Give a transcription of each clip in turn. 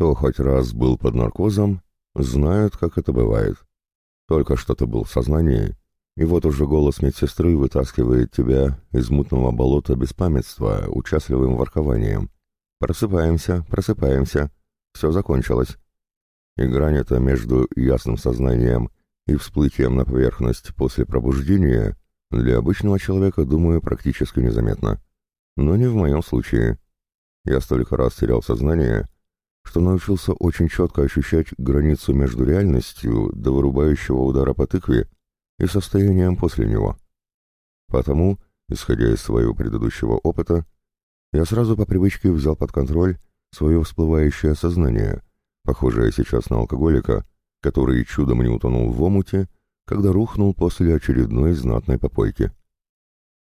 Кто хоть раз был под наркозом, знает, как это бывает. Только что ты был в сознании, и вот уже голос медсестры вытаскивает тебя из мутного болота беспамятства участливым воркованием. Просыпаемся, просыпаемся. Все закончилось. И грань эта между ясным сознанием и всплытием на поверхность после пробуждения для обычного человека, думаю, практически незаметно. Но не в моем случае. Я столько раз терял сознание, что научился очень четко ощущать границу между реальностью до вырубающего удара по тыкве и состоянием после него. Потому, исходя из своего предыдущего опыта, я сразу по привычке взял под контроль свое всплывающее сознание, похожее сейчас на алкоголика, который чудом не утонул в омуте, когда рухнул после очередной знатной попойки.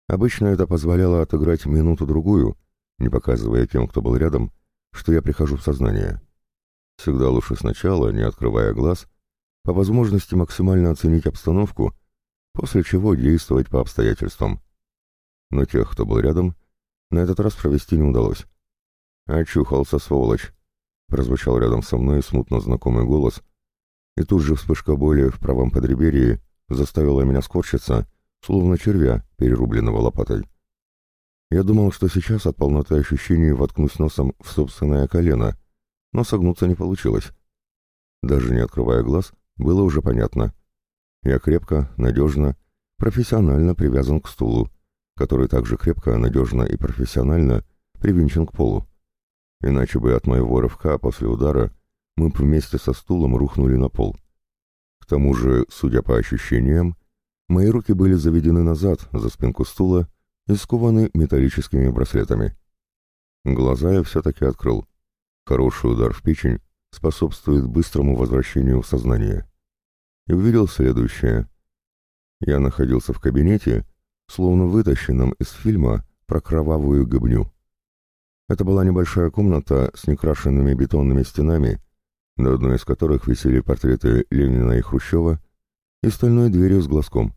Обычно это позволяло отыграть минуту-другую, не показывая тем, кто был рядом, что я прихожу в сознание. Всегда лучше сначала, не открывая глаз, по возможности максимально оценить обстановку, после чего действовать по обстоятельствам. Но тех, кто был рядом, на этот раз провести не удалось. «Очухался, сволочь!» — прозвучал рядом со мной смутно знакомый голос, и тут же вспышка боли в правом подреберье заставила меня скорчиться, словно червя, перерубленного лопатой. Я думал, что сейчас от полноты ощущений воткнусь носом в собственное колено, но согнуться не получилось. Даже не открывая глаз, было уже понятно. Я крепко, надежно, профессионально привязан к стулу, который также крепко, надежно и профессионально привинчен к полу. Иначе бы от моего рывка после удара мы вместе со стулом рухнули на пол. К тому же, судя по ощущениям, мои руки были заведены назад, за спинку стула, и скованы металлическими браслетами. Глаза я все-таки открыл. Хороший удар в печень способствует быстрому возвращению в сознание. И увидел следующее. Я находился в кабинете, словно вытащенном из фильма про кровавую гобню. Это была небольшая комната с некрашенными бетонными стенами, на одной из которых висели портреты Ленина и Хрущева, и стальной дверью с глазком.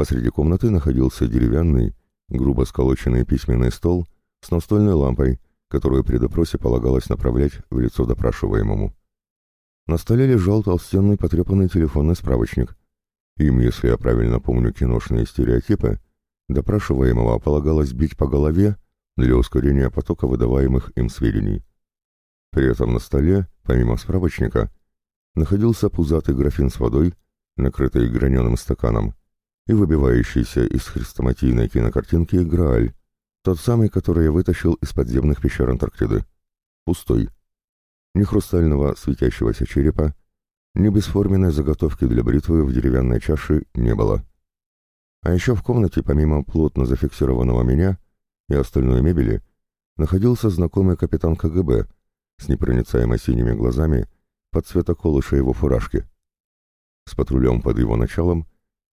Посреди комнаты находился деревянный, грубо сколоченный письменный стол с настольной лампой, которую при допросе полагалось направлять в лицо допрашиваемому. На столе лежал толстенный потрепанный телефонный справочник. Им, если я правильно помню киношные стереотипы, допрашиваемого полагалось бить по голове для ускорения потока выдаваемых им сведений. При этом на столе, помимо справочника, находился пузатый графин с водой, накрытый граненым стаканом, и выбивающийся из хрестоматийной кинокартинки Грааль, тот самый, который я вытащил из подземных пещер Антарктиды. Пустой. Ни хрустального светящегося черепа, ни бесформенной заготовки для бритвы в деревянной чаше не было. А еще в комнате, помимо плотно зафиксированного меня и остальной мебели, находился знакомый капитан КГБ с непроницаемо синими глазами под цвета колыша его фуражки. С патрулем под его началом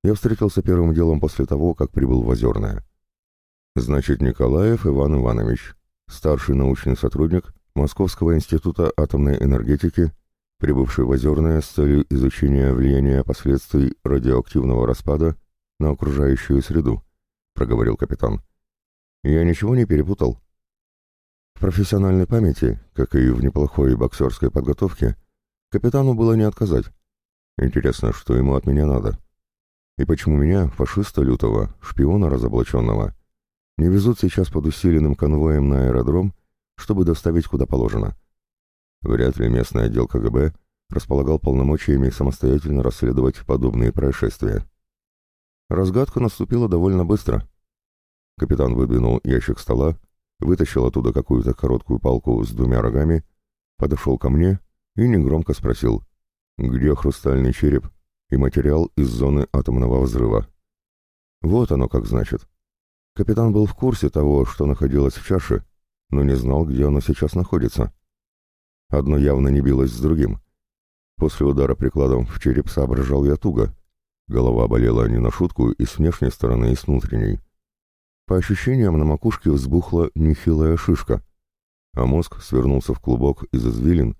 я встретился первым делом после того, как прибыл в Озерное. Значит, Николаев Иван Иванович, старший научный сотрудник Московского института атомной энергетики, прибывший в Озерное с целью изучения влияния последствий радиоактивного распада на окружающую среду, проговорил капитан. Я ничего не перепутал. В профессиональной памяти, как и в неплохой боксерской подготовке, капитану было не отказать. Интересно, что ему от меня надо. И почему меня, фашиста лютого, шпиона разоблаченного, не везут сейчас под усиленным конвоем на аэродром, чтобы доставить куда положено? Вряд ли местный отдел КГБ располагал полномочиями самостоятельно расследовать подобные происшествия. Разгадка наступила довольно быстро. Капитан выдвинул ящик стола, вытащил оттуда какую-то короткую палку с двумя рогами, подошел ко мне и негромко спросил, где хрустальный череп и материал из зоны атомного взрыва. Вот оно как значит. Капитан был в курсе того, что находилось в чаше, но не знал, где оно сейчас находится. Одно явно не билось с другим. После удара прикладом в череп соображал я туго. Голова болела не на шутку и с внешней стороны, и с внутренней. По ощущениям, на макушке взбухла нехилая шишка, а мозг свернулся в клубок из извилин,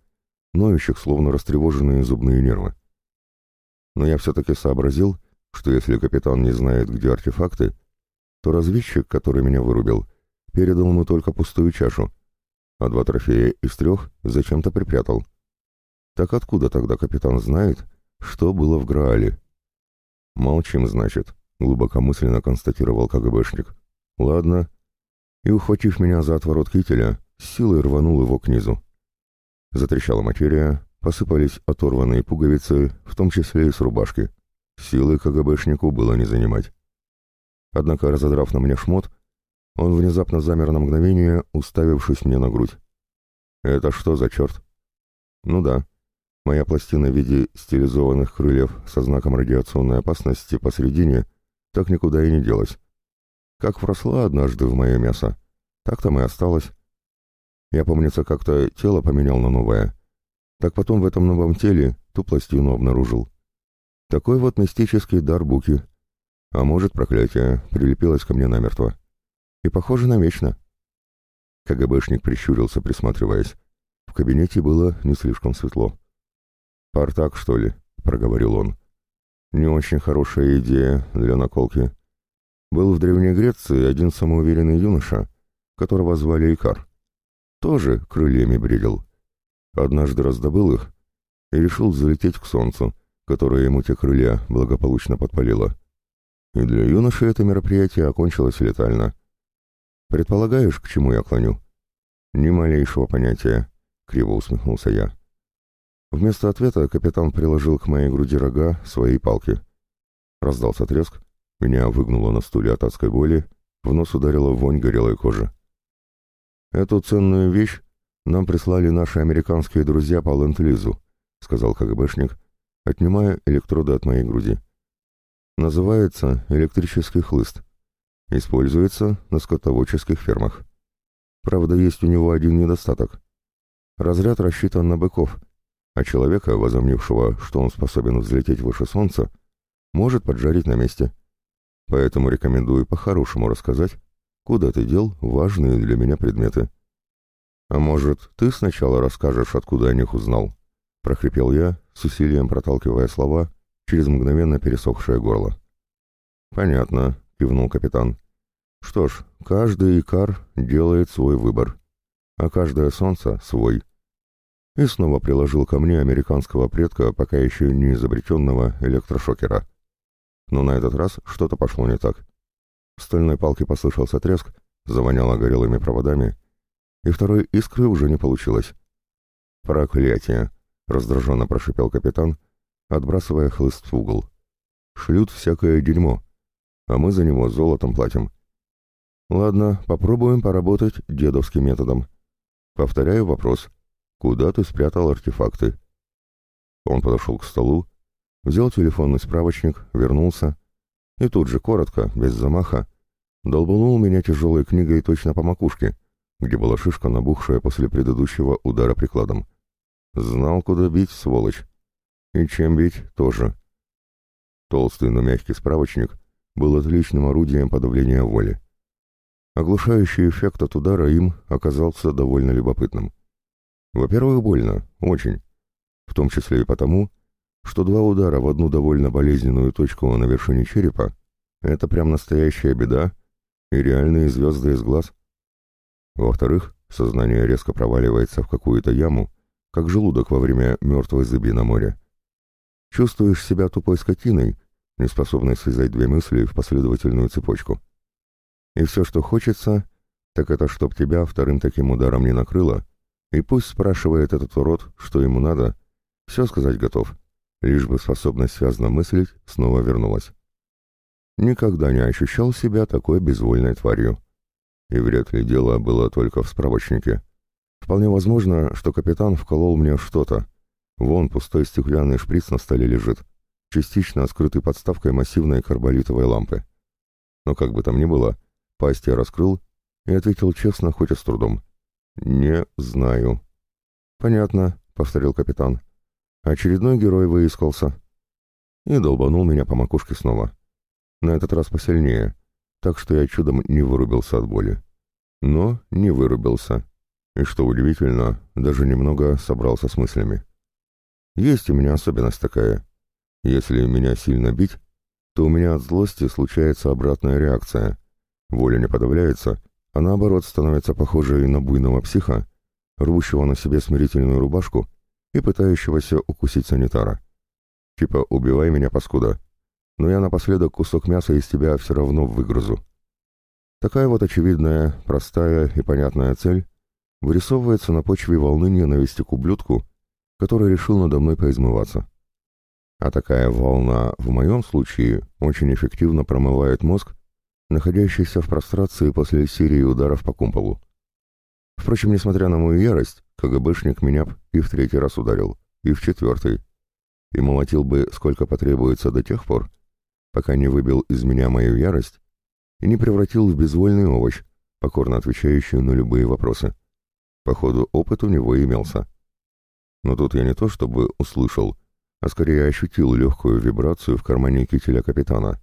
ноющих, словно растревоженные зубные нервы но я все-таки сообразил, что если капитан не знает, где артефакты, то разведчик, который меня вырубил, передал ему только пустую чашу, а два трофея из трех зачем-то припрятал. Так откуда тогда капитан знает, что было в Граале? Молчим, значит, глубокомысленно констатировал КГБшник. Ладно. И, ухватив меня за отворот кителя, силой рванул его к низу. Затрещала материя, посыпались оторванные пуговицы, в том числе и с рубашки. Силы КГБшнику было не занимать. Однако, разодрав на мне шмот, он внезапно замер на мгновение, уставившись мне на грудь. «Это что за черт?» «Ну да, моя пластина в виде стилизованных крыльев со знаком радиационной опасности посередине так никуда и не делась. Как вросла однажды в мое мясо, так там и осталась. Я, помнится, как-то тело поменял на новое. Так потом в этом новом теле ту пластину обнаружил. Такой вот мистический дар Буки. А может, проклятие прилепилось ко мне намертво. И похоже на вечно. КГБшник прищурился, присматриваясь. В кабинете было не слишком светло. «Партак, что ли?» — проговорил он. «Не очень хорошая идея для наколки. Был в Древней Греции один самоуверенный юноша, которого звали Икар. Тоже крыльями бредил. Однажды раздобыл их и решил залететь к солнцу, которое ему те крылья благополучно подпалило. И для юноши это мероприятие окончилось летально. Предполагаешь, к чему я клоню? Ни малейшего понятия, криво усмехнулся я. Вместо ответа капитан приложил к моей груди рога своей палки. Раздался треск, меня выгнуло на стуле от адской боли, в нос ударила вонь горелой кожи. Эту ценную вещь нам прислали наши американские друзья по ленд-лизу, сказал КГБшник, отнимая электроды от моей груди. Называется электрический хлыст. Используется на скотоводческих фермах. Правда, есть у него один недостаток. Разряд рассчитан на быков, а человека, возомнившего, что он способен взлететь выше солнца, может поджарить на месте. Поэтому рекомендую по-хорошему рассказать, куда ты дел важные для меня предметы. А может, ты сначала расскажешь, откуда о них узнал? прохрипел я, с усилием проталкивая слова через мгновенно пересохшее горло. Понятно, — кивнул капитан. «Что ж, каждый икар делает свой выбор, а каждое солнце — свой». И снова приложил ко мне американского предка, пока еще не изобретенного электрошокера. Но на этот раз что-то пошло не так. В стальной палке послышался треск, завоняло горелыми проводами, и второй искры уже не получилось. «Проклятие!» — раздраженно прошипел капитан, отбрасывая хлыст в угол. «Шлют всякое дерьмо, а мы за него золотом платим. Ладно, попробуем поработать дедовским методом. Повторяю вопрос. Куда ты спрятал артефакты? Он подошел к столу, взял телефонный справочник, вернулся и тут же, коротко, без замаха, долбанул меня тяжелой книгой точно по макушке, где была шишка, набухшая после предыдущего удара прикладом. Знал, куда бить, сволочь. И чем бить, тоже. Толстый, но мягкий справочник был отличным орудием подавления воли. Оглушающий эффект от удара им оказался довольно любопытным. Во-первых, больно, очень. В том числе и потому, что два удара в одну довольно болезненную точку на вершине черепа — это прям настоящая беда и реальные звезды из глаз. Во-вторых, сознание резко проваливается в какую-то яму, как желудок во время мертвой зыби на море. Чувствуешь себя тупой скотиной, не способный связать две мысли в последовательную цепочку. И все, что хочется, так это чтоб тебя вторым таким ударом не накрыло, и пусть спрашивает этот урод, что ему надо, все сказать готов, лишь бы способность связно мыслить снова вернулась. Никогда не ощущал себя такой безвольной тварью. И вряд ли дело было только в справочнике. Вполне возможно, что капитан вколол мне что-то. Вон пустой стеклянный шприц на столе лежит частично скрытый подставкой массивной карболитовой лампы. Но как бы там ни было, пасть я раскрыл и ответил честно, хоть и с трудом. «Не знаю». «Понятно», — повторил капитан. «Очередной герой выискался». И долбанул меня по макушке снова. На этот раз посильнее, так что я чудом не вырубился от боли. Но не вырубился. И что удивительно, даже немного собрался с мыслями. Есть у меня особенность такая. Если меня сильно бить, то у меня от злости случается обратная реакция. Воля не подавляется, а наоборот становится похожей на буйного психа, рвущего на себе смирительную рубашку и пытающегося укусить санитара. Типа «убивай меня, паскуда», но я напоследок кусок мяса из тебя все равно выгрызу. Такая вот очевидная, простая и понятная цель вырисовывается на почве волны ненависти к ублюдку, который решил надо мной поизмываться. А такая волна, в моем случае, очень эффективно промывает мозг, находящийся в прострации после серии ударов по кумполу. Впрочем, несмотря на мою ярость, КГБшник меня и в третий раз ударил, и в четвертый, и молотил бы, сколько потребуется до тех пор, пока не выбил из меня мою ярость и не превратил в безвольный овощ, покорно отвечающий на любые вопросы. Походу, опыт у него имелся. Но тут я не то чтобы услышал, а скорее ощутил легкую вибрацию в кармане кителя капитана,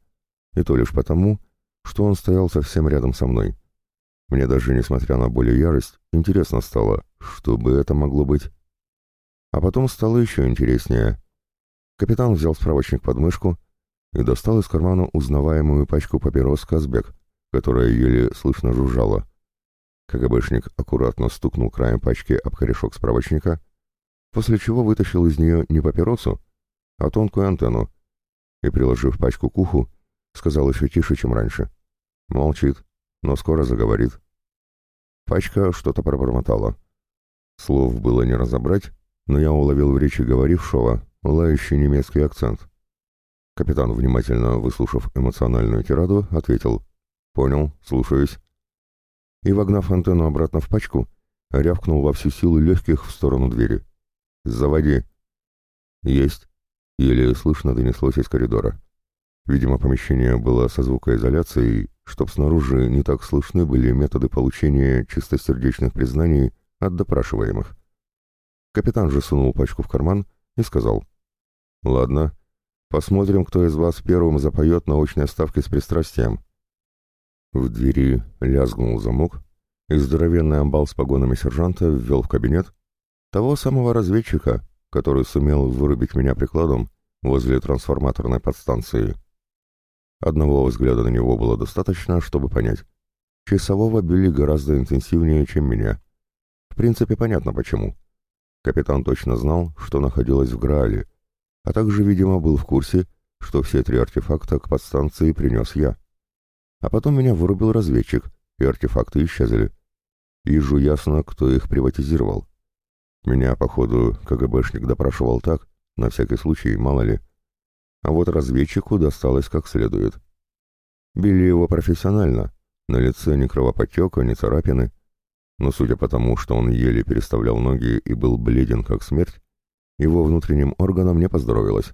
и то лишь потому, что он стоял совсем рядом со мной. Мне даже, несмотря на боль и ярость, интересно стало, что бы это могло быть. А потом стало еще интереснее. Капитан взял справочник под мышку и достал из кармана узнаваемую пачку папирос «Казбек», которая еле слышно жужжала. КГБшник аккуратно стукнул краем пачки об корешок справочника, после чего вытащил из нее не папиросу, а тонкую антенну, и, приложив пачку к уху, сказал еще тише, чем раньше. Молчит, но скоро заговорит. Пачка что-то пробормотала. Слов было не разобрать, но я уловил в речи говорившего лающий немецкий акцент. Капитан, внимательно выслушав эмоциональную тираду, ответил «Понял, слушаюсь». И, вогнав антенну обратно в пачку, рявкнул во всю силу легких в сторону двери. «Заводи!» «Есть!» — еле слышно донеслось из коридора. Видимо, помещение было со звукоизоляцией, чтоб снаружи не так слышны были методы получения чистосердечных признаний от допрашиваемых. Капитан же сунул пачку в карман и сказал, «Ладно, посмотрим, кто из вас первым запоет научные ставки с пристрастием». В двери лязгнул замок, и здоровенный амбал с погонами сержанта ввел в кабинет того самого разведчика, который сумел вырубить меня прикладом возле трансформаторной подстанции. Одного взгляда на него было достаточно, чтобы понять. Часового били гораздо интенсивнее, чем меня. В принципе, понятно почему. Капитан точно знал, что находилось в Граале, а также, видимо, был в курсе, что все три артефакта к подстанции принес я. А потом меня вырубил разведчик, и артефакты исчезли. Вижу ясно, кто их приватизировал. Меня, походу, КГБшник допрашивал так, на всякий случай, мало ли, а вот разведчику досталось как следует. Били его профессионально, на лице ни кровоподтека, ни царапины, но судя по тому, что он еле переставлял ноги и был бледен как смерть, его внутренним органам не поздоровилось.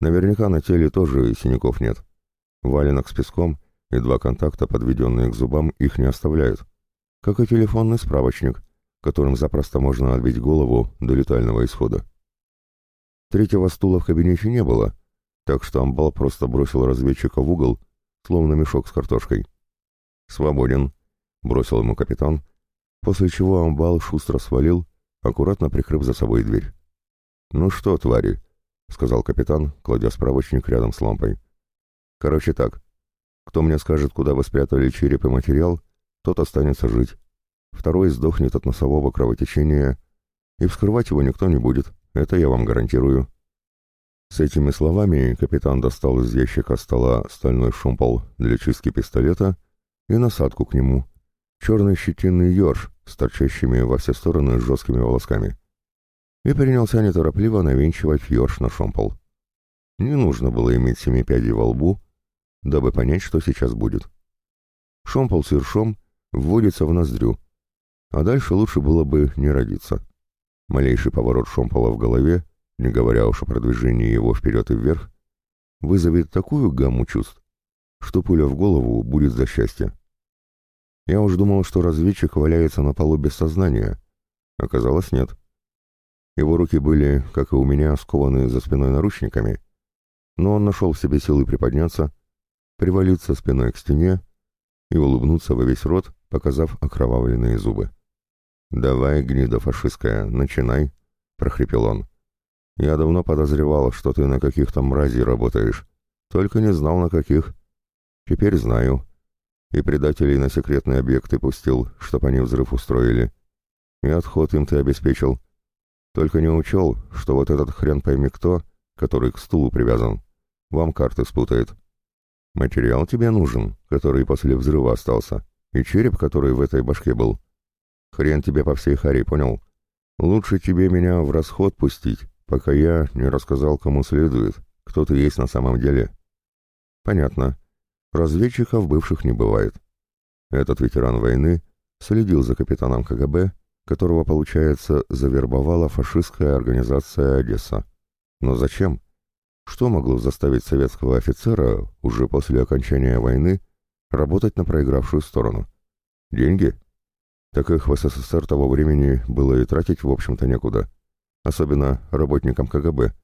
Наверняка на теле тоже синяков нет. Валенок с песком и два контакта, подведенные к зубам, их не оставляют. Как и телефонный справочник, которым запросто можно отбить голову до летального исхода. Третьего стула в кабинете не было, так что амбал просто бросил разведчика в угол, словно мешок с картошкой. «Свободен», — бросил ему капитан, после чего амбал шустро свалил, аккуратно прикрыв за собой дверь. «Ну что, твари», — сказал капитан, кладя справочник рядом с лампой. «Короче так, кто мне скажет, куда вы спрятали череп и материал, тот останется жить. Второй сдохнет от носового кровотечения, и вскрывать его никто не будет, это я вам гарантирую». С этими словами капитан достал из ящика стола стальной шомпол для чистки пистолета и насадку к нему. Черный щетинный ерш с торчащими во все стороны жесткими волосками. И принялся неторопливо навинчивать ерш на шомпол. Не нужно было иметь семи пядей во лбу, дабы понять, что сейчас будет. Шомпол с ершом вводится в ноздрю, а дальше лучше было бы не родиться. Малейший поворот шомпола в голове не говоря уж о продвижении его вперед и вверх, вызовет такую гамму чувств, что пуля в голову будет за счастье. Я уж думал, что разведчик валяется на полу без сознания. Оказалось, нет. Его руки были, как и у меня, скованы за спиной наручниками, но он нашел в себе силы приподняться, привалиться спиной к стене и улыбнуться во весь рот, показав окровавленные зубы. «Давай, гнида фашистская, начинай», — прохрипел он. Я давно подозревал, что ты на каких-то мразей работаешь. Только не знал, на каких. Теперь знаю. И предателей на секретные объекты пустил, чтоб они взрыв устроили. И отход им ты обеспечил. Только не учел, что вот этот хрен пойми кто, который к стулу привязан, вам карты спутает. Материал тебе нужен, который после взрыва остался, и череп, который в этой башке был. Хрен тебе по всей харе, понял? Лучше тебе меня в расход пустить, пока я не рассказал, кому следует, кто ты есть на самом деле. Понятно. Разведчиков бывших не бывает. Этот ветеран войны следил за капитаном КГБ, которого, получается, завербовала фашистская организация «Одесса». Но зачем? Что могло заставить советского офицера, уже после окончания войны, работать на проигравшую сторону? Деньги? Так их в СССР того времени было и тратить, в общем-то, некуда. Особенно работникам КГБ,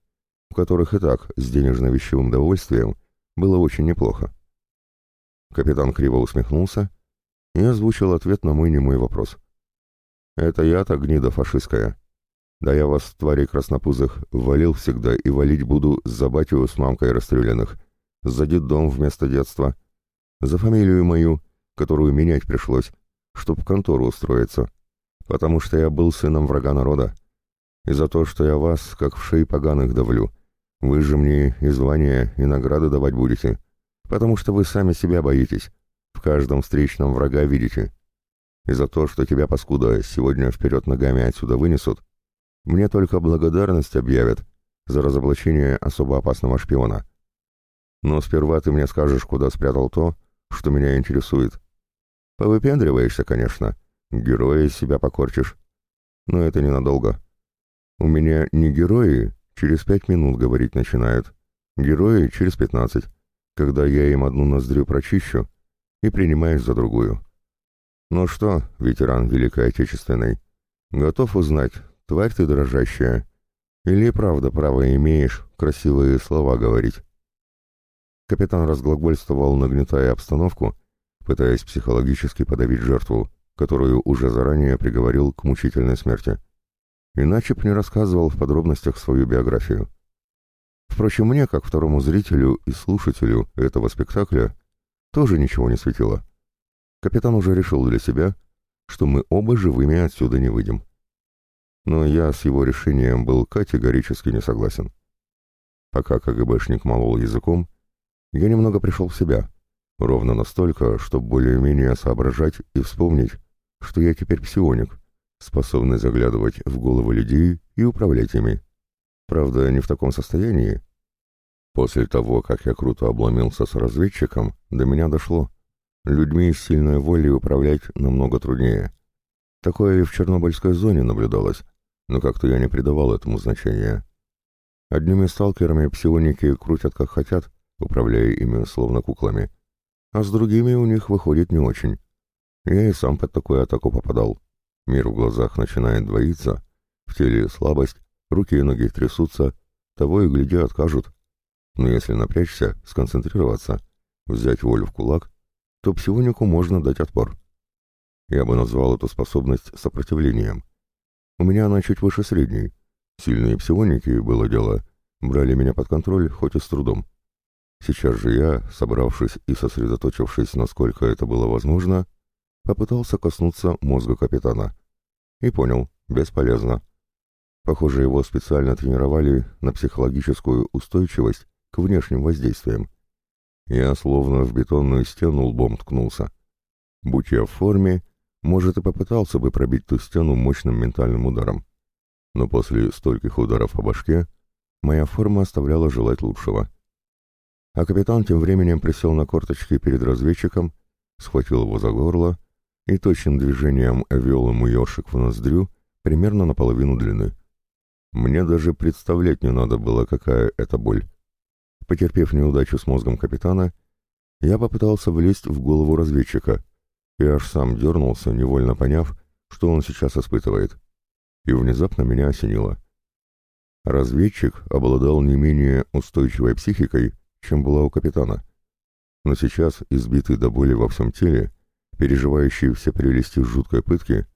у которых и так с денежно-вещевым довольствием было очень неплохо. Капитан криво усмехнулся и озвучил ответ на мой немой вопрос. «Это я-то гнида фашистская. Да я вас, твари краснопузых, валил всегда и валить буду за батю с мамкой расстрелянных, за дом вместо детства, за фамилию мою, которую менять пришлось, чтоб в контору устроиться, потому что я был сыном врага народа, и за то, что я вас, как в шеи поганых, давлю. Вы же мне и звания, и награды давать будете, потому что вы сами себя боитесь, в каждом встречном врага видите. И за то, что тебя, паскуда, сегодня вперед ногами отсюда вынесут, мне только благодарность объявят за разоблачение особо опасного шпиона. Но сперва ты мне скажешь, куда спрятал то, что меня интересует. Повыпендриваешься, конечно, героя из себя покорчишь. Но это ненадолго. У меня не герои через пять минут говорить начинают, герои через пятнадцать, когда я им одну ноздрю прочищу и принимаешь за другую. Ну что, ветеран Великой Отечественной, готов узнать, тварь ты дрожащая, или правда право имеешь красивые слова говорить? Капитан разглагольствовал, нагнетая обстановку, пытаясь психологически подавить жертву, которую уже заранее приговорил к мучительной смерти. Иначе б не рассказывал в подробностях свою биографию. Впрочем, мне, как второму зрителю и слушателю этого спектакля, тоже ничего не светило. Капитан уже решил для себя, что мы оба живыми отсюда не выйдем. Но я с его решением был категорически не согласен. Пока КГБшник молол языком, я немного пришел в себя, ровно настолько, чтобы более-менее соображать и вспомнить, что я теперь псионик, способный заглядывать в головы людей и управлять ими. Правда, не в таком состоянии. После того, как я круто обломился с разведчиком, до меня дошло. Людьми с сильной волей управлять намного труднее. Такое и в Чернобыльской зоне наблюдалось, но как-то я не придавал этому значения. Одними сталкерами псионики крутят как хотят, управляя ими словно куклами, а с другими у них выходит не очень. Я и сам под такую атаку попадал. Мир в глазах начинает двоиться, в теле слабость, руки и ноги трясутся, того и гляди откажут. Но если напрячься, сконцентрироваться, взять волю в кулак, то псионику можно дать отпор. Я бы назвал эту способность сопротивлением. У меня она чуть выше средней. Сильные псионики, было дело, брали меня под контроль, хоть и с трудом. Сейчас же я, собравшись и сосредоточившись, насколько это было возможно, попытался коснуться мозга капитана. И понял, бесполезно. Похоже, его специально тренировали на психологическую устойчивость к внешним воздействиям. Я словно в бетонную стену лбом ткнулся. Будь я в форме, может, и попытался бы пробить ту стену мощным ментальным ударом. Но после стольких ударов по башке моя форма оставляла желать лучшего. А капитан тем временем присел на корточки перед разведчиком, схватил его за горло и точным движением ввел ему ёршик в ноздрю примерно наполовину длины. Мне даже представлять не надо было, какая это боль. Потерпев неудачу с мозгом капитана, я попытался влезть в голову разведчика и аж сам дернулся, невольно поняв, что он сейчас испытывает. И внезапно меня осенило. Разведчик обладал не менее устойчивой психикой, чем была у капитана. Но сейчас, избитый до боли во всем теле, переживающий все прелести жуткой пытки,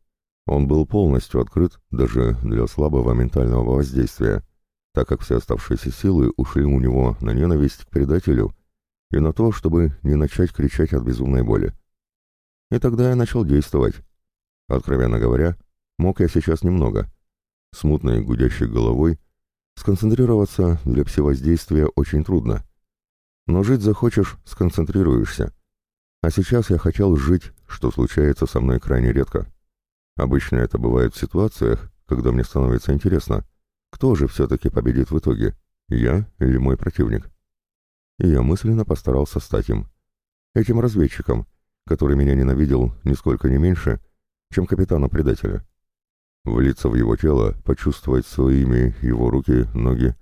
он был полностью открыт даже для слабого ментального воздействия, так как все оставшиеся силы ушли у него на ненависть к предателю и на то, чтобы не начать кричать от безумной боли. И тогда я начал действовать. Откровенно говоря, Мог я сейчас немного. Смутной гудящей головой сконцентрироваться для псевоздействия очень трудно. Но жить захочешь, сконцентрируешься. А сейчас я хотел жить, что случается со мной крайне редко. Обычно это бывает в ситуациях, когда мне становится интересно, кто же все-таки победит в итоге, я или мой противник. И я мысленно постарался стать им. Этим разведчиком, который меня ненавидел нисколько не меньше, чем капитана-предателя. Влиться в его тело, почувствовать своими его руки, ноги,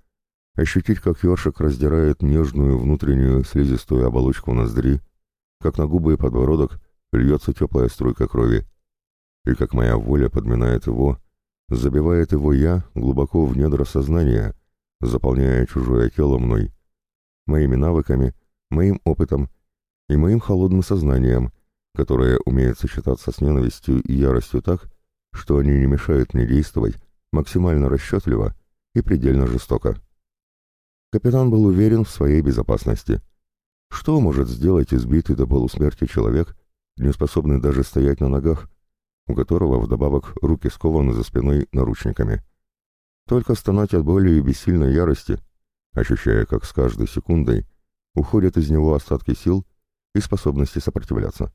ощутить, как ёршик раздирает нежную внутреннюю слизистую оболочку ноздри, как на губы и подбородок льется теплая струйка крови, и как моя воля подминает его, забивает его я глубоко в недра сознания, заполняя чужое тело мной, моими навыками, моим опытом и моим холодным сознанием, которое умеет сочетаться с ненавистью и яростью так, что они не мешают мне действовать максимально расчетливо и предельно жестоко. Капитан был уверен в своей безопасности. Что может сделать избитый до полусмерти человек, не способный даже стоять на ногах, у которого вдобавок руки скованы за спиной наручниками? Только стонать от боли и бессильной ярости, ощущая, как с каждой секундой уходят из него остатки сил и способности сопротивляться.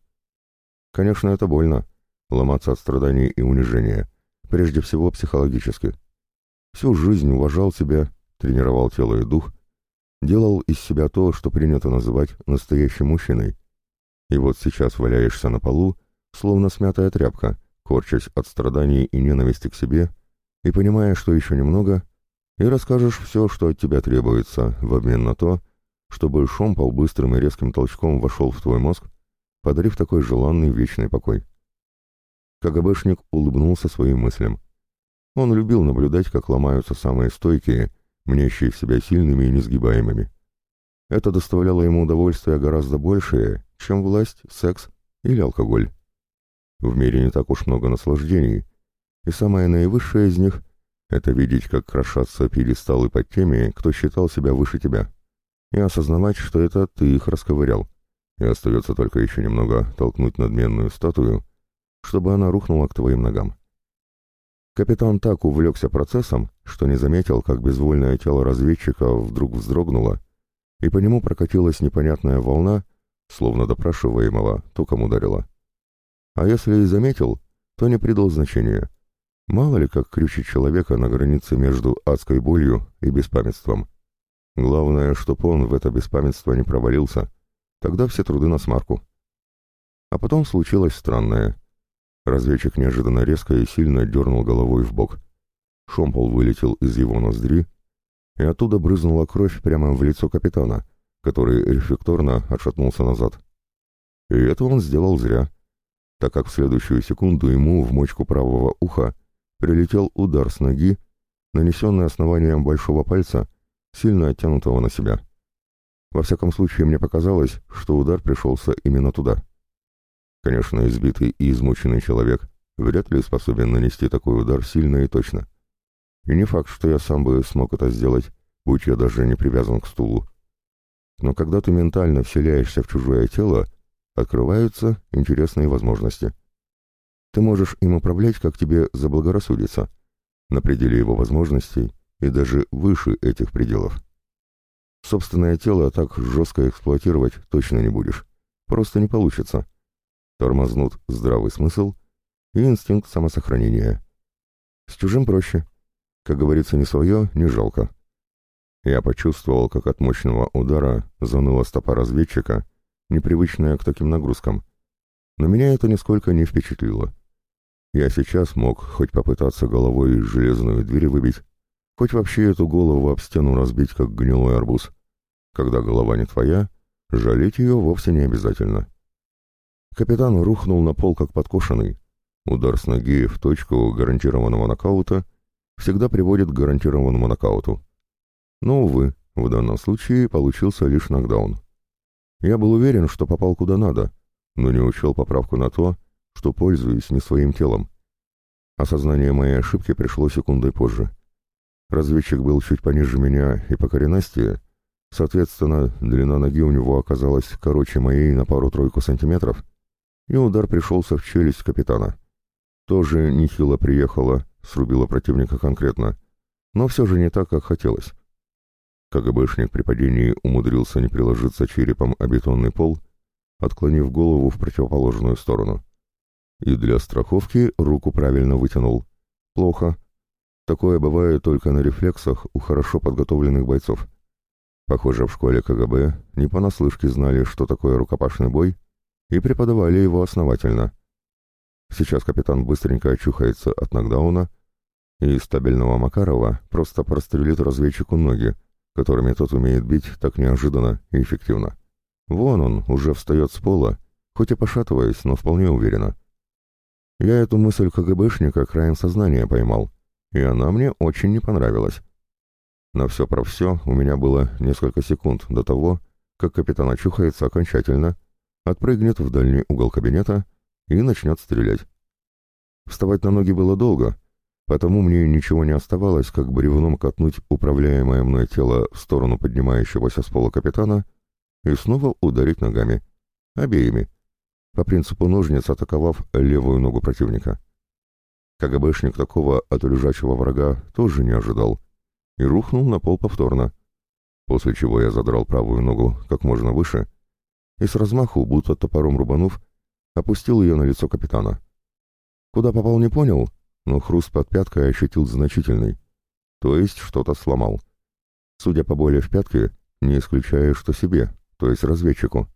Конечно, это больно, ломаться от страданий и унижения, прежде всего психологически. Всю жизнь уважал себя, тренировал тело и дух, делал из себя то, что принято называть настоящим мужчиной. И вот сейчас валяешься на полу, словно смятая тряпка, корчась от страданий и ненависти к себе, и понимая, что еще немного, и расскажешь все, что от тебя требуется, в обмен на то, чтобы шомпол быстрым и резким толчком вошел в твой мозг подарив такой желанный вечный покой. КГБшник улыбнулся своим мыслям. Он любил наблюдать, как ломаются самые стойкие, мнящие в себя сильными и несгибаемыми. Это доставляло ему удовольствие гораздо большее, чем власть, секс или алкоголь. В мире не так уж много наслаждений, и самое наивысшее из них — это видеть, как крошатся пьедесталы под теми, кто считал себя выше тебя, и осознавать, что это ты их расковырял и остается только еще немного толкнуть надменную статую, чтобы она рухнула к твоим ногам. Капитан так увлекся процессом, что не заметил, как безвольное тело разведчика вдруг вздрогнуло, и по нему прокатилась непонятная волна, словно допрашиваемого током ударила. А если и заметил, то не придал значения. Мало ли как крючить человека на границе между адской болью и беспамятством. Главное, чтоб он в это беспамятство не провалился — Тогда все труды на смарку. А потом случилось странное. Разведчик неожиданно резко и сильно дернул головой в бок. Шомпол вылетел из его ноздри, и оттуда брызнула кровь прямо в лицо капитана, который рефлекторно отшатнулся назад. И это он сделал зря, так как в следующую секунду ему в мочку правого уха прилетел удар с ноги, нанесенный основанием большого пальца, сильно оттянутого на себя. Во всяком случае, мне показалось, что удар пришелся именно туда. Конечно, избитый и измученный человек вряд ли способен нанести такой удар сильно и точно. И не факт, что я сам бы смог это сделать, будь я даже не привязан к стулу. Но когда ты ментально вселяешься в чужое тело, открываются интересные возможности. Ты можешь им управлять, как тебе заблагорассудится, на пределе его возможностей и даже выше этих пределов. Собственное тело так жестко эксплуатировать точно не будешь. Просто не получится. Тормознут здравый смысл и инстинкт самосохранения. С чужим проще. Как говорится, не свое, не жалко. Я почувствовал, как от мощного удара заныла стопа разведчика, непривычная к таким нагрузкам. Но меня это нисколько не впечатлило. Я сейчас мог хоть попытаться головой железную дверь выбить, Хоть вообще эту голову об стену разбить, как гнилой арбуз. Когда голова не твоя, жалеть ее вовсе не обязательно. Капитан рухнул на пол, как подкошенный. Удар с ноги в точку гарантированного нокаута всегда приводит к гарантированному нокауту. Но, увы, в данном случае получился лишь нокдаун. Я был уверен, что попал куда надо, но не учел поправку на то, что пользуюсь не своим телом. Осознание моей ошибки пришло секундой позже. Разведчик был чуть пониже меня и по коренастее, соответственно, длина ноги у него оказалась короче моей на пару-тройку сантиметров, и удар пришелся в челюсть капитана. тоже нехило приехала, срубила противника конкретно, но все же не так, как хотелось. КГБшник при падении умудрился не приложиться черепом о бетонный пол, отклонив голову в противоположную сторону. И для страховки руку правильно вытянул. Плохо. Такое бывает только на рефлексах у хорошо подготовленных бойцов. Похоже, в школе КГБ не понаслышке знали, что такое рукопашный бой, и преподавали его основательно. Сейчас капитан быстренько очухается от нокдауна, и стабильного Макарова просто прострелит разведчику ноги, которыми тот умеет бить так неожиданно и эффективно. Вон он уже встает с пола, хоть и пошатываясь, но вполне уверенно. Я эту мысль КГБшника краем сознания поймал, и она мне очень не понравилась. На все про все у меня было несколько секунд до того, как капитан очухается окончательно, отпрыгнет в дальний угол кабинета и начнет стрелять. Вставать на ноги было долго, потому мне ничего не оставалось, как бревном катнуть управляемое мной тело в сторону поднимающегося с пола капитана и снова ударить ногами. Обеими. По принципу ножниц атаковав левую ногу противника. КГБшник такого от лежачего врага тоже не ожидал и рухнул на пол повторно, после чего я задрал правую ногу как можно выше и с размаху, будто топором рубанув, опустил ее на лицо капитана. Куда попал, не понял, но хруст под пяткой ощутил значительный, то есть что-то сломал. Судя по боли в пятке, не исключая, что себе, то есть разведчику,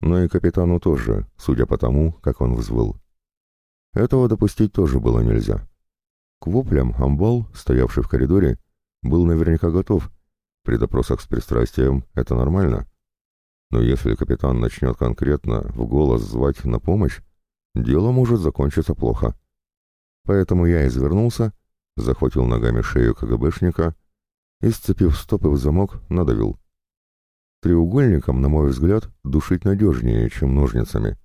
но и капитану тоже, судя по тому, как он взвыл. Этого допустить тоже было нельзя. К воплям амбал, стоявший в коридоре, был наверняка готов. При допросах с пристрастием это нормально. Но если капитан начнет конкретно в голос звать на помощь, дело может закончиться плохо. Поэтому я извернулся, захватил ногами шею КГБшника и, сцепив стопы в замок, надавил. Треугольником, на мой взгляд, душить надежнее, чем ножницами,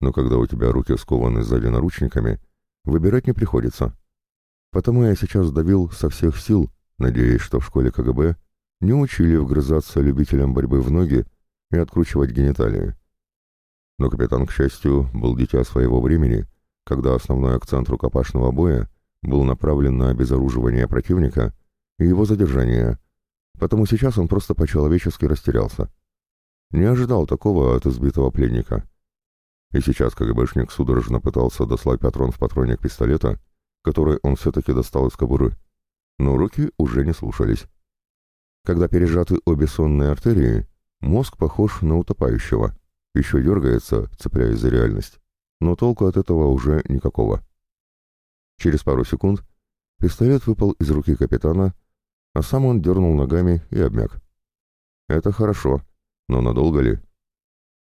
но когда у тебя руки скованы сзади наручниками, выбирать не приходится. Потому я сейчас давил со всех сил, надеясь, что в школе КГБ не учили вгрызаться любителям борьбы в ноги и откручивать гениталии. Но капитан, к счастью, был дитя своего времени, когда основной акцент рукопашного боя был направлен на обезоруживание противника и его задержание, потому сейчас он просто по-человечески растерялся. Не ожидал такого от избитого пленника. И сейчас КГБшник судорожно пытался дослать патрон в патронник пистолета, который он все-таки достал из кобуры но руки уже не слушались. Когда пережаты обе сонные артерии, мозг похож на утопающего, еще дергается, цепляясь за реальность, но толку от этого уже никакого. Через пару секунд пистолет выпал из руки капитана, а сам он дернул ногами и обмяк. Это хорошо, но надолго ли?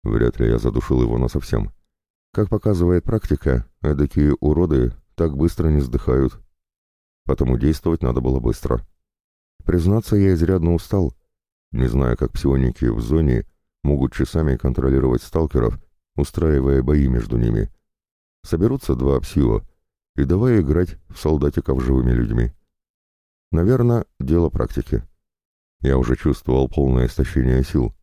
Вряд ли я задушил его насовсем. Как показывает практика, эдакие уроды так быстро не сдыхают потому действовать надо было быстро. Признаться, я изрядно устал, не зная, как псионики в зоне могут часами контролировать сталкеров, устраивая бои между ними. Соберутся два псио, и давай играть в солдатиков живыми людьми. Наверное, дело практики. Я уже чувствовал полное истощение сил.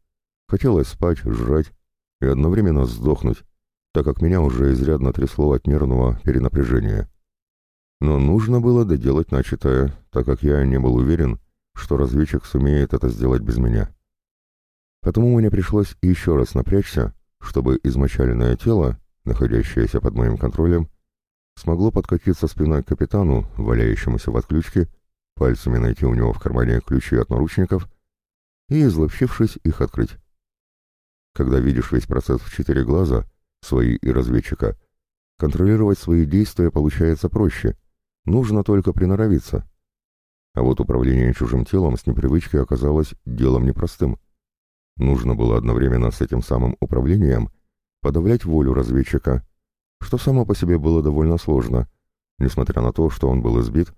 Хотелось спать, жрать и одновременно сдохнуть, так как меня уже изрядно трясло от нервного перенапряжения. Но нужно было доделать начатое, так как я не был уверен, что разведчик сумеет это сделать без меня. Потому мне пришлось еще раз напрячься, чтобы измочаленное тело, находящееся под моим контролем, смогло подкатиться спиной к капитану, валяющемуся в отключке, пальцами найти у него в кармане ключи от наручников и, изловчившись, их открыть. Когда видишь весь процесс в четыре глаза, свои и разведчика, контролировать свои действия получается проще — Нужно только приноровиться. А вот управление чужим телом с непривычки оказалось делом непростым. Нужно было одновременно с этим самым управлением подавлять волю разведчика, что само по себе было довольно сложно, несмотря на то, что он был избит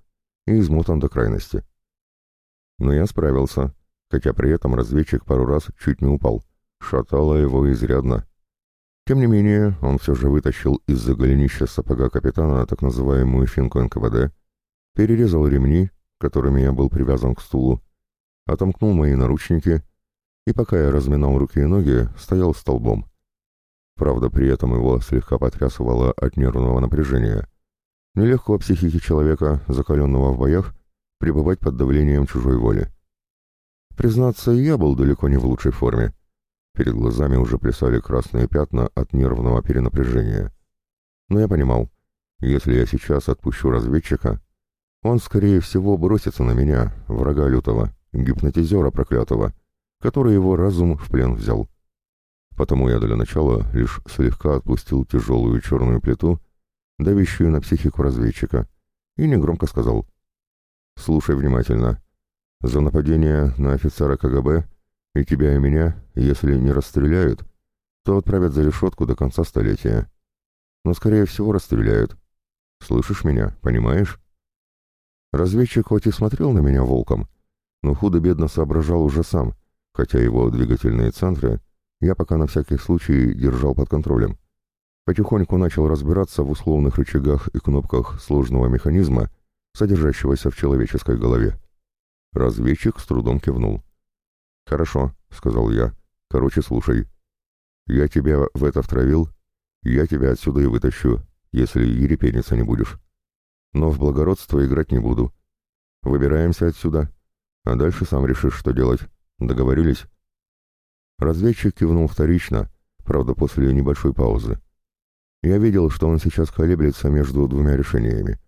и измотан до крайности. Но я справился, хотя при этом разведчик пару раз чуть не упал. Шатало его изрядно. Тем не менее, он все же вытащил из-за голенища сапога капитана так называемую финку НКВД, перерезал ремни, которыми я был привязан к стулу, отомкнул мои наручники и, пока я разминал руки и ноги, стоял столбом. Правда, при этом его слегка потрясывало от нервного напряжения, Нелегко психике человека, закаленного в боях, пребывать под давлением чужой воли. Признаться, я был далеко не в лучшей форме. Перед глазами уже плясали красные пятна от нервного перенапряжения. Но я понимал, если я сейчас отпущу разведчика, он, скорее всего, бросится на меня, врага лютого, гипнотизера проклятого, который его разум в плен взял. Потому я для начала лишь слегка отпустил тяжелую черную плиту, давящую на психику разведчика, и негромко сказал «Слушай внимательно. За нападение на офицера КГБ и тебя и меня, если не расстреляют, то отправят за решетку до конца столетия. Но, скорее всего, расстреляют. Слышишь меня, понимаешь?» Разведчик хоть и смотрел на меня волком, но худо-бедно соображал уже сам, хотя его двигательные центры я пока на всякий случай держал под контролем. Потихоньку начал разбираться в условных рычагах и кнопках сложного механизма, содержащегося в человеческой голове. Разведчик с трудом кивнул. «Хорошо», — сказал я. «Короче, слушай. Я тебя в это втравил, я тебя отсюда и вытащу, если ерепениться не будешь. Но в благородство играть не буду. Выбираемся отсюда, а дальше сам решишь, что делать. Договорились?» Разведчик кивнул вторично, правда, после небольшой паузы. Я видел, что он сейчас колеблется между двумя решениями.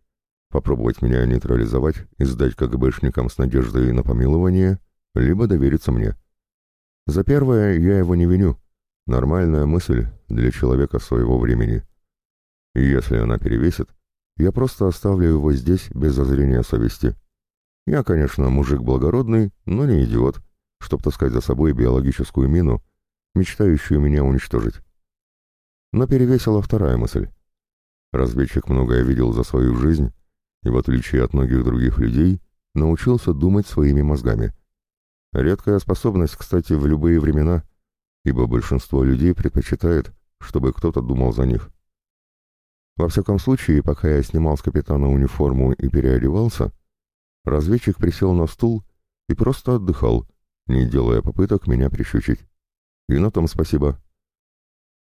Попробовать меня нейтрализовать и сдать КГБшникам с надеждой на помилование, либо довериться мне. За первое я его не виню. Нормальная мысль для человека своего времени. И если она перевесит, я просто оставлю его здесь без зазрения совести. Я, конечно, мужик благородный, но не идиот, чтоб таскать за собой биологическую мину, мечтающую меня уничтожить. Но перевесила вторая мысль. Разведчик многое видел за свою жизнь и, в отличие от многих других людей, научился думать своими мозгами. Редкая способность, кстати, в любые времена, ибо большинство людей предпочитает, чтобы кто-то думал за них. Во всяком случае, пока я снимал с капитана униформу и переодевался, разведчик присел на стул и просто отдыхал, не делая попыток меня прищучить. И на том спасибо.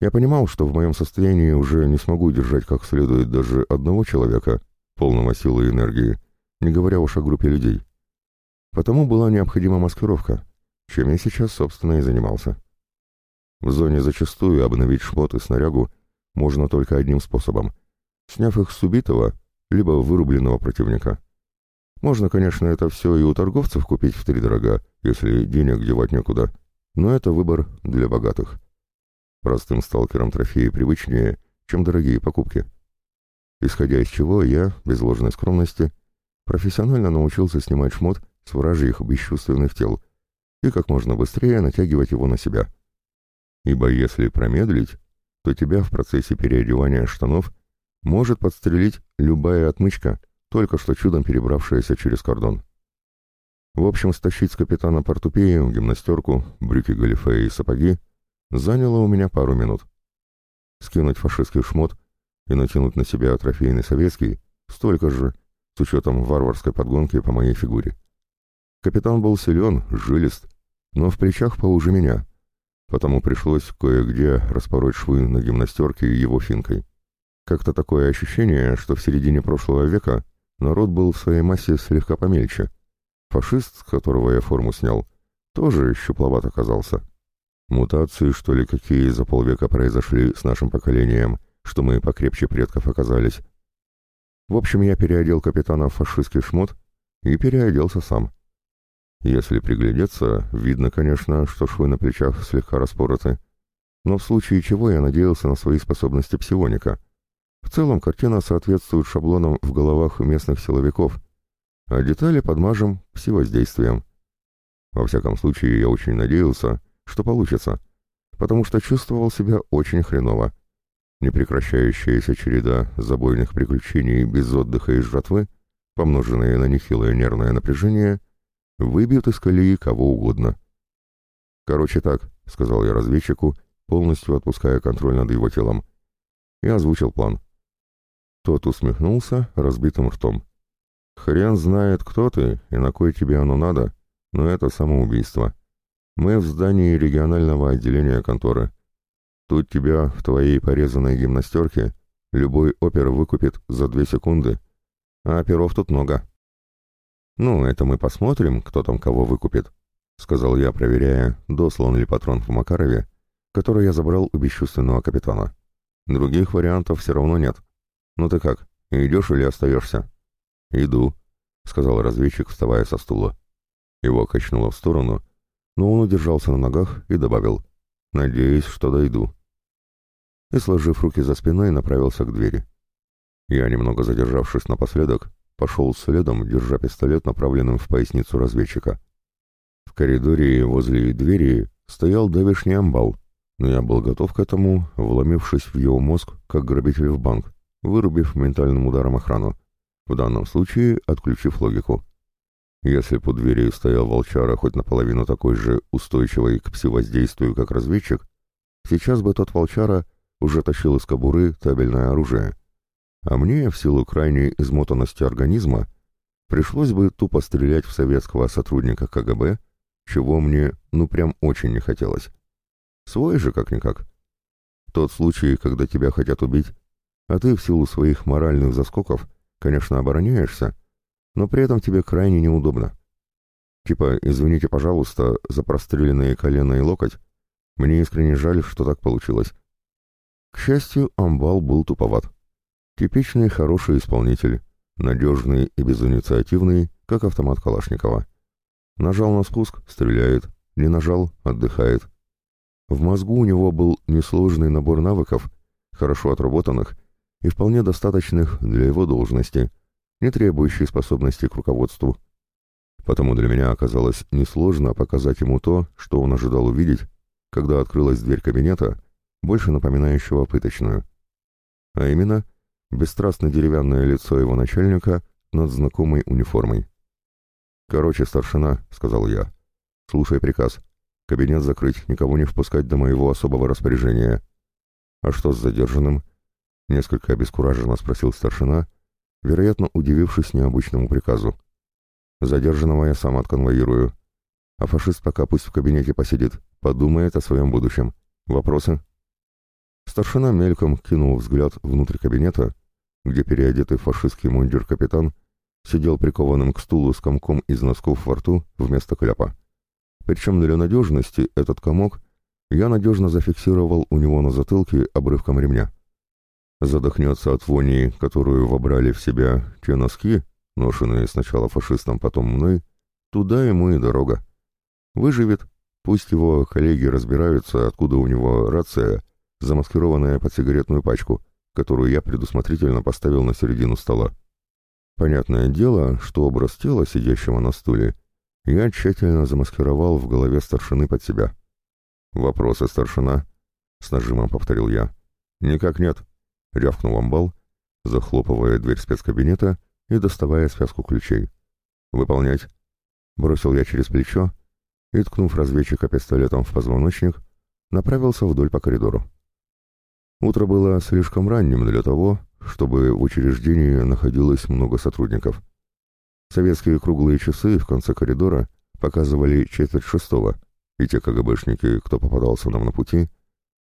Я понимал, что в моем состоянии уже не смогу держать как следует даже одного человека, полного силы и энергии, не говоря уж о группе людей. Потому была необходима маскировка, чем я сейчас, собственно, и занимался. В зоне зачастую обновить шмот и снарягу можно только одним способом, сняв их с убитого, либо вырубленного противника. Можно, конечно, это все и у торговцев купить втридорога, если денег девать некуда, но это выбор для богатых. Простым сталкерам трофеи привычнее, чем дорогие покупки. Исходя из чего я, без ложной скромности, профессионально научился снимать шмот с вражьих бесчувственных тел и как можно быстрее натягивать его на себя. Ибо если промедлить, то тебя в процессе переодевания штанов может подстрелить любая отмычка, только что чудом перебравшаяся через кордон. В общем, стащить с капитана портупею, гимнастерку, брюки галифе и сапоги заняло у меня пару минут. Скинуть фашистский шмот и натянуть на себя трофейный советский столько же, с учетом варварской подгонки по моей фигуре. Капитан был силен, жилист, но в плечах поуже меня, потому пришлось кое-где распороть швы на гимнастерке его финкой. Как-то такое ощущение, что в середине прошлого века народ был в своей массе слегка помельче. Фашист, с которого я форму снял, тоже щупловат оказался. Мутации, что ли, какие за полвека произошли с нашим поколением, что мы покрепче предков оказались. В общем, я переодел капитана в фашистский шмот и переоделся сам. Если приглядеться, видно, конечно, что швы на плечах слегка распороты, но в случае чего я надеялся на свои способности псионика. В целом картина соответствует шаблонам в головах местных силовиков, а детали подмажем псевоздействием. Во всяком случае, я очень надеялся, что получится, потому что чувствовал себя очень хреново. Непрекращающаяся череда забойных приключений без отдыха и жратвы, помноженные на нехилое нервное напряжение — Выбьют из колеи кого угодно. «Короче так», — сказал я разведчику, полностью отпуская контроль над его телом. И озвучил план. Тот усмехнулся разбитым ртом. «Хрен знает, кто ты и на кой тебе оно надо, но это самоубийство. Мы в здании регионального отделения конторы. Тут тебя в твоей порезанной гимнастерке Любой опер выкупит за две секунды, а оперов тут много. «Ну, это мы посмотрим, кто там кого выкупит», — сказал я, проверяя, дослан ли патрон в Макарове, который я забрал у бесчувственного капитана. «Других вариантов все равно нет. Ну ты как, идешь или остаешься?» «Иду», — сказал разведчик, вставая со стула. Его качнуло в сторону, но он удержался на ногах и добавил «Надеюсь, что дойду» и, сложив руки за спиной, направился к двери. Я, немного задержавшись напоследок, пошел следом, держа пистолет, направленным в поясницу разведчика. В коридоре возле двери стоял давишний амбал, но я был готов к этому, вломившись в его мозг, как грабитель в банк, вырубив ментальным ударом охрану, в данном случае отключив логику. Если по двери стоял волчара хоть наполовину такой же устойчивый к псевоздействию, как разведчик, сейчас бы тот волчара уже тащил из кобуры табельное оружие. А мне, в силу крайней измотанности организма, пришлось бы тупо стрелять в советского сотрудника КГБ, чего мне ну прям очень не хотелось. Свой же как-никак. Тот случай, когда тебя хотят убить, а ты в силу своих моральных заскоков, конечно, обороняешься, но при этом тебе крайне неудобно. Типа, извините, пожалуйста, за простреленные колено и локоть. Мне искренне жаль, что так получилось. К счастью, амбал был туповат. Типичный хороший исполнитель, надежный и безинициативный, как автомат Калашникова. Нажал на спуск — стреляет, не нажал — отдыхает. В мозгу у него был несложный набор навыков, хорошо отработанных и вполне достаточных для его должности, не требующий способности к руководству. Потому для меня оказалось несложно показать ему то, что он ожидал увидеть, когда открылась дверь кабинета — больше напоминающего пыточную. А именно, бесстрастно деревянное лицо его начальника над знакомой униформой. «Короче, старшина», — сказал я, — «слушай приказ. Кабинет закрыть, никого не впускать до моего особого распоряжения». «А что с задержанным?» — несколько обескураженно спросил старшина, вероятно, удивившись необычному приказу. «Задержанного я сам отконвоирую. А фашист пока пусть в кабинете посидит, подумает о своем будущем. Вопросы?» Старшина мельком кинул взгляд внутрь кабинета, где переодетый фашистский мундир капитан сидел прикованным к стулу с комком из носков во рту вместо кляпа. Причем для надежности этот комок я надежно зафиксировал у него на затылке обрывком ремня. Задохнется от вони, которую вобрали в себя те носки, ношенные сначала фашистом, потом мной, туда ему и дорога. Выживет, пусть его коллеги разбираются, откуда у него рация, замаскированная под сигаретную пачку, которую я предусмотрительно поставил на середину стола. Понятное дело, что образ тела, сидящего на стуле, я тщательно замаскировал в голове старшины под себя. «Вопросы, старшина?» — с нажимом повторил я. «Никак нет», — рявкнул амбал, захлопывая дверь спецкабинета и доставая связку ключей. «Выполнять», — бросил я через плечо и, ткнув разведчика пистолетом в позвоночник, направился вдоль по коридору. Утро было слишком ранним для того, чтобы в учреждении находилось много сотрудников. Советские круглые часы в конце коридора показывали четверть шестого, и те КГБшники, кто попадался нам на пути,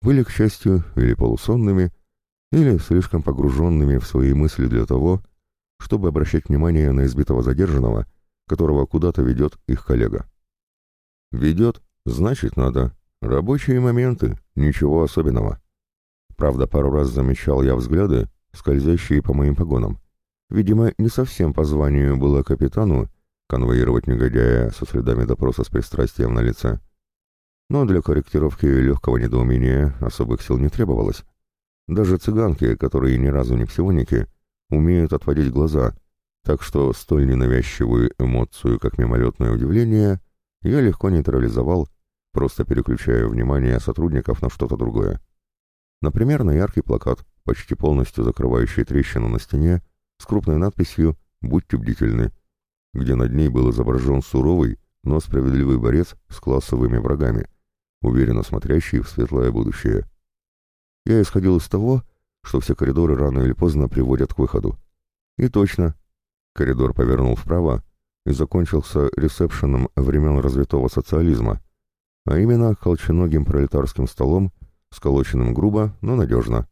были, к счастью, или полусонными, или слишком погруженными в свои мысли для того, чтобы обращать внимание на избитого задержанного, которого куда-то ведет их коллега. Ведет, значит надо. Рабочие моменты, ничего особенного. Правда, пару раз замечал я взгляды, скользящие по моим погонам. Видимо, не совсем по званию было капитану конвоировать негодяя со следами допроса с пристрастием на лице. Но для корректировки легкого недоумения особых сил не требовалось. Даже цыганки, которые ни разу не псионики, умеют отводить глаза, так что столь ненавязчивую эмоцию, как мимолетное удивление, я легко нейтрализовал, просто переключая внимание сотрудников на что-то другое. Например, на яркий плакат, почти полностью закрывающий трещину на стене, с крупной надписью «Будьте бдительны», где над ней был изображен суровый, но справедливый борец с классовыми врагами, уверенно смотрящий в светлое будущее. Я исходил из того, что все коридоры рано или поздно приводят к выходу. И точно. Коридор повернул вправо и закончился ресепшеном времен развитого социализма, а именно колченогим пролетарским столом сколоченным грубо, но надежно.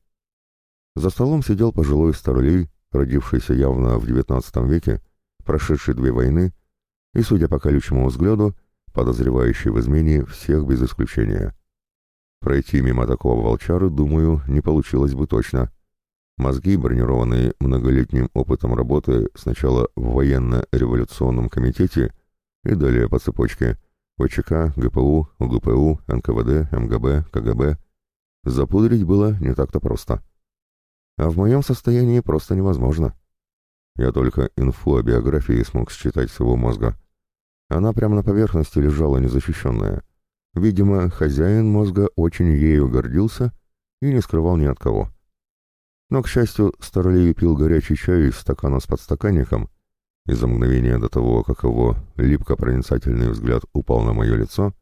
За столом сидел пожилой старлей, родившийся явно в XIX веке, прошедший две войны и, судя по колючему взгляду, подозревающий в измене всех без исключения. Пройти мимо такого волчара, думаю, не получилось бы точно. Мозги, бронированные многолетним опытом работы сначала в военно-революционном комитете и далее по цепочке ВЧК, ГПУ, УГПУ, НКВД, МГБ, КГБ, запудрить было не так-то просто. А в моем состоянии просто невозможно. Я только инфу о биографии смог считать с его мозга. Она прямо на поверхности лежала незащищенная. Видимо, хозяин мозга очень ею гордился и не скрывал ни от кого. Но, к счастью, Старлей пил горячий чай из стакана с подстаканником, и за мгновение до того, как его липко-проницательный взгляд упал на мое лицо,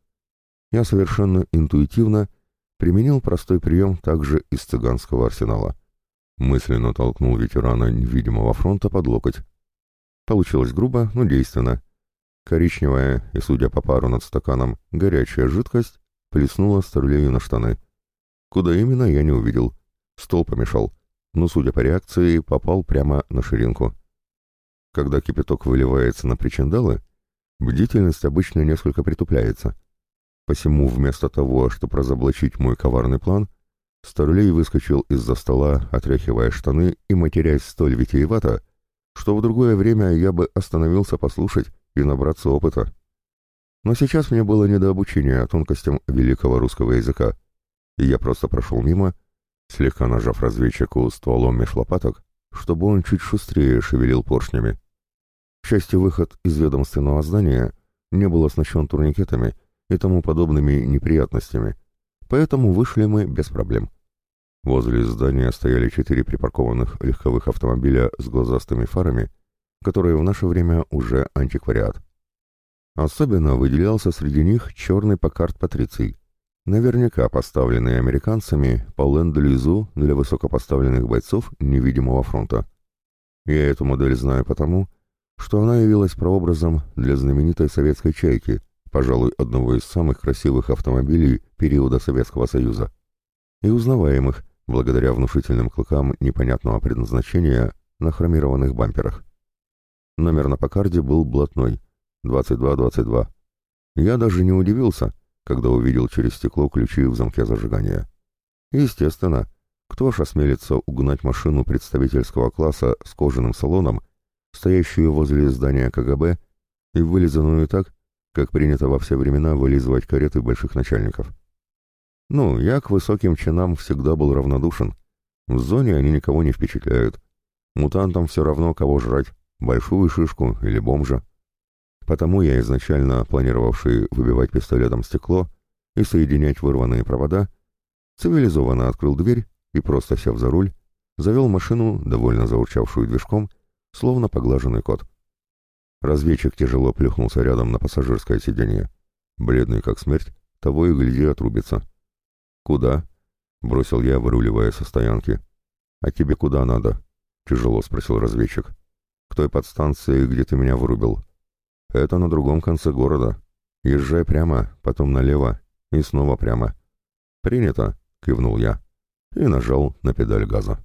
я совершенно интуитивно применил простой прием также из цыганского арсенала. Мысленно толкнул ветерана невидимого фронта под локоть. Получилось грубо, но действенно. Коричневая и, судя по пару над стаканом, горячая жидкость плеснула старлею на штаны. Куда именно, я не увидел. Стол помешал, но, судя по реакции, попал прямо на ширинку. Когда кипяток выливается на причиндалы, бдительность обычно несколько притупляется. Посему вместо того, чтобы разоблачить мой коварный план, Старлей выскочил из-за стола, отряхивая штаны и матерясь столь витиевато, что в другое время я бы остановился послушать и набраться опыта. Но сейчас мне было не до обучения тонкостям великого русского языка, и я просто прошел мимо, слегка нажав разведчику стволом меж лопаток, чтобы он чуть шустрее шевелил поршнями. К счастью, выход из ведомственного здания не был оснащен турникетами и тому подобными неприятностями, поэтому вышли мы без проблем. Возле здания стояли четыре припаркованных легковых автомобиля с глазастыми фарами, которые в наше время уже антиквариат. Особенно выделялся среди них черный Покарт Патриций, наверняка поставленный американцами по ленд-лизу для высокопоставленных бойцов невидимого фронта. Я эту модель знаю потому, что она явилась прообразом для знаменитой советской «Чайки», пожалуй, одного из самых красивых автомобилей периода Советского Союза, и узнаваемых благодаря внушительным клыкам непонятного предназначения на хромированных бамперах. Номер на Покарде был блатной, 2222. Я даже не удивился, когда увидел через стекло ключи в замке зажигания. Естественно, кто ж осмелится угнать машину представительского класса с кожаным салоном, стоящую возле здания КГБ и вылизанную так, как принято во все времена вылизывать кареты больших начальников. Ну, я к высоким чинам всегда был равнодушен. В зоне они никого не впечатляют. Мутантам все равно, кого жрать, большую шишку или бомжа. Потому я изначально планировавший выбивать пистолетом стекло и соединять вырванные провода, цивилизованно открыл дверь и, просто сев за руль, завел машину, довольно заурчавшую движком, словно поглаженный кот. Разведчик тяжело плюхнулся рядом на пассажирское сиденье. Бледный как смерть, того и гляди отрубится. «Куда?» — бросил я, выруливая со стоянки. «А тебе куда надо?» — тяжело спросил разведчик. «К той подстанции, где ты меня вырубил». «Это на другом конце города. Езжай прямо, потом налево и снова прямо». «Принято», — кивнул я и нажал на педаль газа.